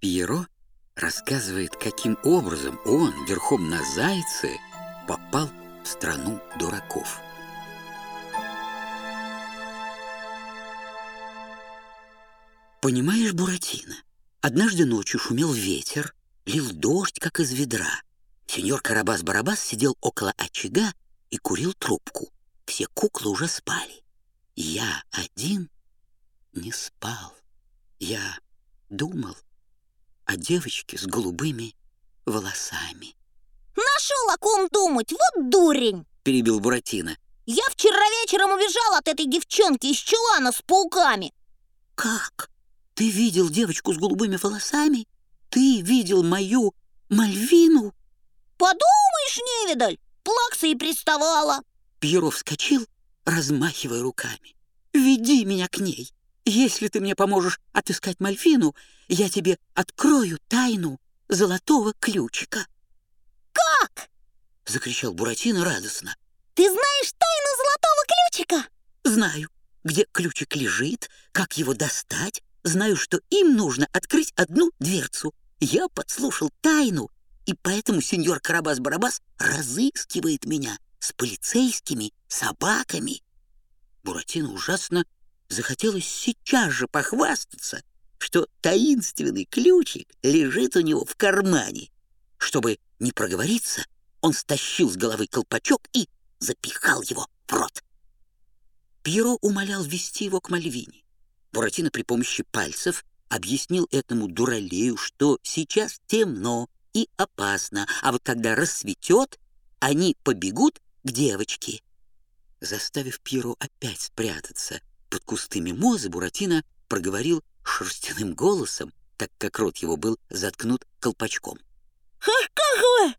Пьеро рассказывает, каким образом он верхом на зайце попал в страну дураков. Понимаешь, Буратино, однажды ночью шумел ветер, лил дождь, как из ведра. Сеньор Карабас-Барабас сидел около очага и курил трубку. Все куклы уже спали. Я один не спал. Я думал о девочке с голубыми волосами. Нашел о ком думать, вот дурень! Перебил Буратино. Я вчера вечером убежал от этой девчонки из чулана с пауками. Как? Ты видел девочку с голубыми волосами? Ты видел мою Мальвину? Подумаешь, невидаль, плакса и приставала. Пьеро вскочил, размахивая руками. «Веди меня к ней. Если ты мне поможешь отыскать Мальфину, я тебе открою тайну золотого ключика». «Как?» — закричал Буратино радостно. «Ты знаешь тайну золотого ключика?» «Знаю, где ключик лежит, как его достать. Знаю, что им нужно открыть одну дверцу. Я подслушал тайну, и поэтому сеньор Карабас-Барабас разыскивает меня с полицейскими собаками». Буратино ужасно захотелось сейчас же похвастаться, что таинственный ключик лежит у него в кармане. Чтобы не проговориться, он стащил с головы колпачок и запихал его в рот. Пьеро умолял вести его к Мальвине. Буратино при помощи пальцев объяснил этому дуралею, что сейчас темно и опасно, а вот когда рассветет, они побегут к девочке. Заставив Пьеро опять спрятаться под кусты мимозы, Буратино проговорил шерстяным голосом, так как рот его был заткнут колпачком. «Ах, как вы!»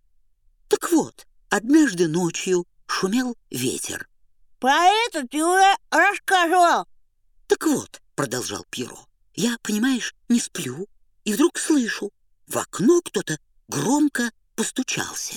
Так вот, однажды ночью шумел ветер. Про это ты уже рассказывал. Так вот, продолжал Пьеро, я, понимаешь, не сплю, и вдруг слышу, в окно кто-то громко постучался.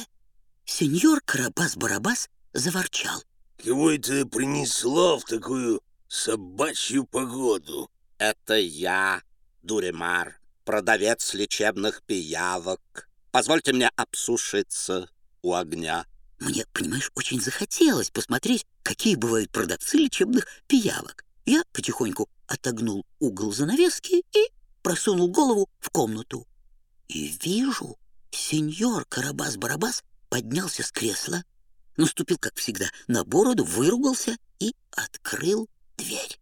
Сеньор Карабас-Барабас заворчал. Кого это принесло в такую собачью погоду? Это я, Дуремар, продавец лечебных пиявок. Позвольте мне обсушиться у огня. Мне, понимаешь, очень захотелось посмотреть, какие бывают продавцы лечебных пиявок. Я потихоньку отогнул угол занавески и просунул голову в комнату. И вижу, сеньор Карабас-Барабас поднялся с кресла, наступил, как всегда, на бороду, выругался и открыл дверь.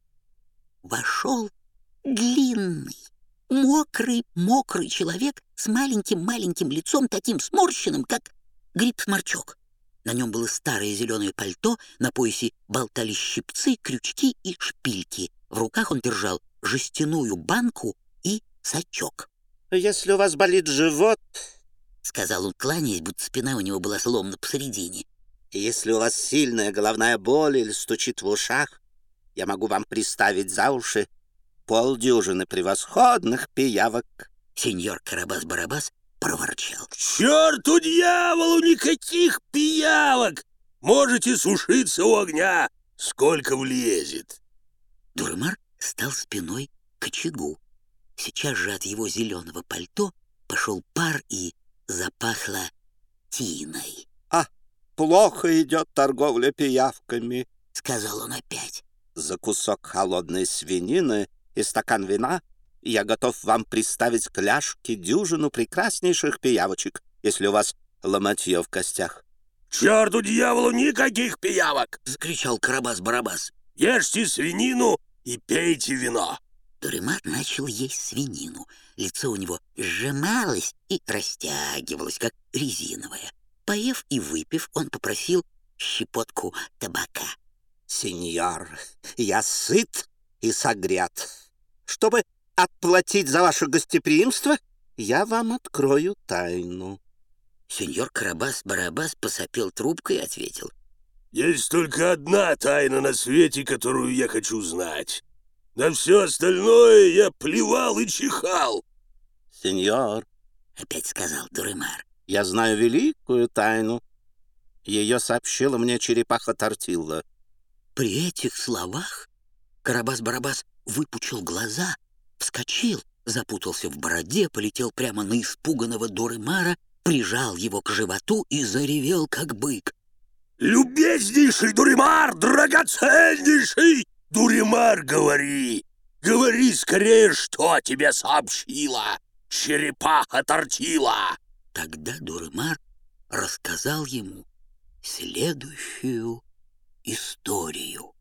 Вошел длинный, мокрый-мокрый человек с маленьким-маленьким лицом, таким сморщенным, как гриб-сморчок. На нем было старое зеленое пальто, на поясе болтались щипцы, крючки и шпильки. В руках он держал жестяную банку и сачок. Если у вас болит живот, — сказал он, кланяясь, будто спина у него была сломана посередине, если у вас сильная головная боль или стучит в ушах, я могу вам приставить за уши полдюжины превосходных пиявок. Сеньор Карабас-Барабас проворчал. К черту дьяволу никаких пиявок! Можете сушиться у огня, сколько влезет. Дуремар стал спиной к очагу. Сейчас же от его зеленого пальто пошел пар и запахло тиной. А, плохо идет торговля пиявками, — сказал он опять. За кусок холодной свинины и стакан вина я готов вам представить к ляжке дюжину прекраснейших пиявочек, если у вас ломотье в костях. «Черту дьяволу никаких пиявок!» — закричал Карабас-Барабас. «Ешьте свинину и пейте вино!» Дуремар начал есть свинину. Лицо у него сжималось и растягивалось, как резиновое. Поев и выпив, он попросил щепотку табака. «Сеньор, я сыт и согрет. Чтобы отплатить за ваше гостеприимство, я вам открою тайну». Сеньор Карабас-Барабас посопел трубкой и ответил. «Есть только одна тайна на свете, которую я хочу знать. На все остальное я плевал и чихал». «Сеньор», — опять сказал Дуремар, — «я знаю великую тайну. Ее сообщила мне черепаха Тортилла». При этих словах Карабас-Барабас выпучил глаза, вскочил, запутался в бороде, полетел прямо на испуганного Дуремара, прижал его к животу и заревел, как бык. «Любезнейший Дуримар, драгоценнейший! Дуримар, говори! Говори скорее, что тебе сообщила черепаха Тортила!» Тогда Дуремар рассказал ему следующую историю.